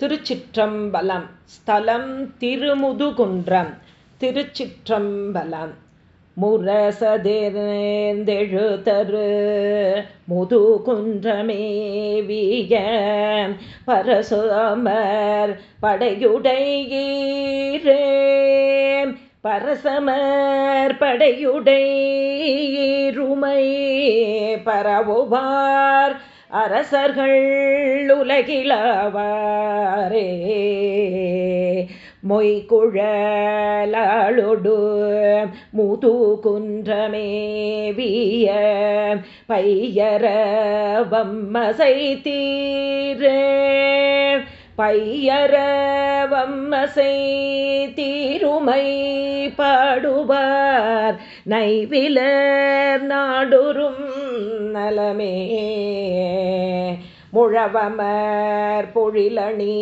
திருச்சிற்றம்பலம். ஸ்தலம் திருமுதுகுன்றம். திருச்சிற்றம்பலம். முரசதேர்ந்தெழுதரு. முதுகுன்றமேவிய பரசுமர் படையுடையீரே. பரசமர் படையுடையீருமை. பரவுவார் அரசர்கள் உலகிலவாரே. மொய்குழலாளொடு முது குன்றமேவிய பையரவம்மசை தீரே பையரவம்மசை தீருமை பாடுவார். நைவிலர் நாடுரும் நலமே முழவமர் பொழிலணி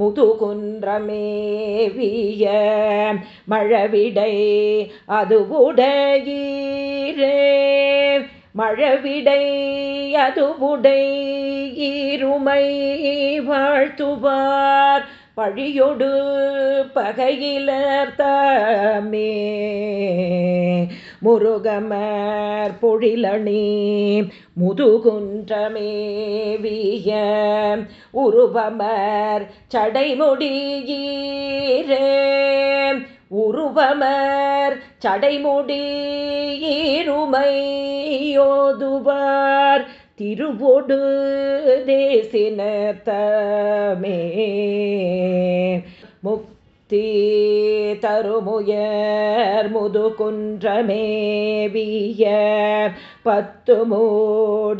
முதுகுன்றமேவிய மழவிடை அதுவுடையீரே. மழவிடை அதுவுடை இருமை வாழ்த்துவார் பழியொடு பகையிலர்த்தமே முருகமர் பொழிலணி முதுகுன்றமேவிய உருவமர் சடைமுடியீரே. உருவமர் சடைமுடியிருமையோதுவார் திருவொடு தேசினத்தமே. முக்தி தருமுயர் முதுகுன்றமேவிய பத்து மூடியடர்த்தீரே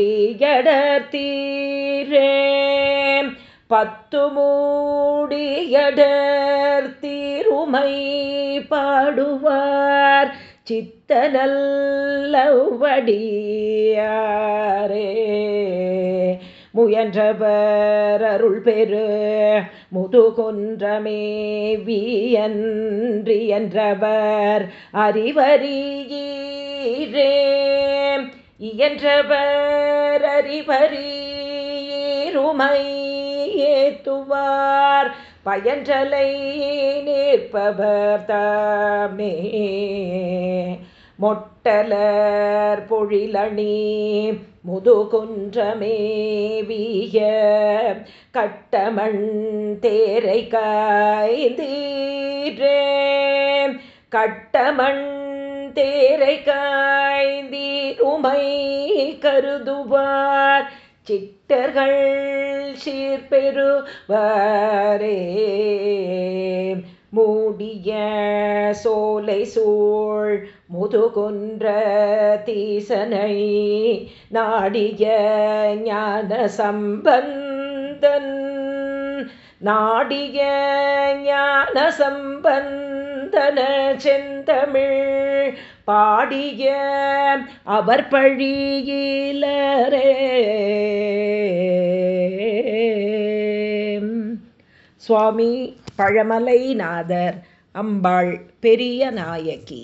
பத்து மூடியடர்த்தீருமை பாடுவார் சித்தனல்லவடியாரே முயன்றவர் அருள் பெரு முதுகுன்றமேவியன்றி என்றவர் அறிவறியீரே. இயன்றவர் அறிவறியீருமை ஏத்துவார். பயன்றலை நிற்பவர் தாமே. மொட்டலர் பொழிலணி முதுகுன்றமேவிய கட்டமண் தேரை காய்ந்தீரே கட்டமண் தேரை காய்ந்தீருமை கருதுவார். சிட்டர்கள் சீர்பெறுவாரே. கொடிய சோலை சூழ் முதுகுன்ற தீசனை நாடிய ஞான சம்பந்தன் நாடிய ஞான சம்பந்தன செந்தமிழ் பாடிய அவர் பழியிலரே சுவாமி பழமலை நாதர் அம்பாள் பெரிய நாயகி.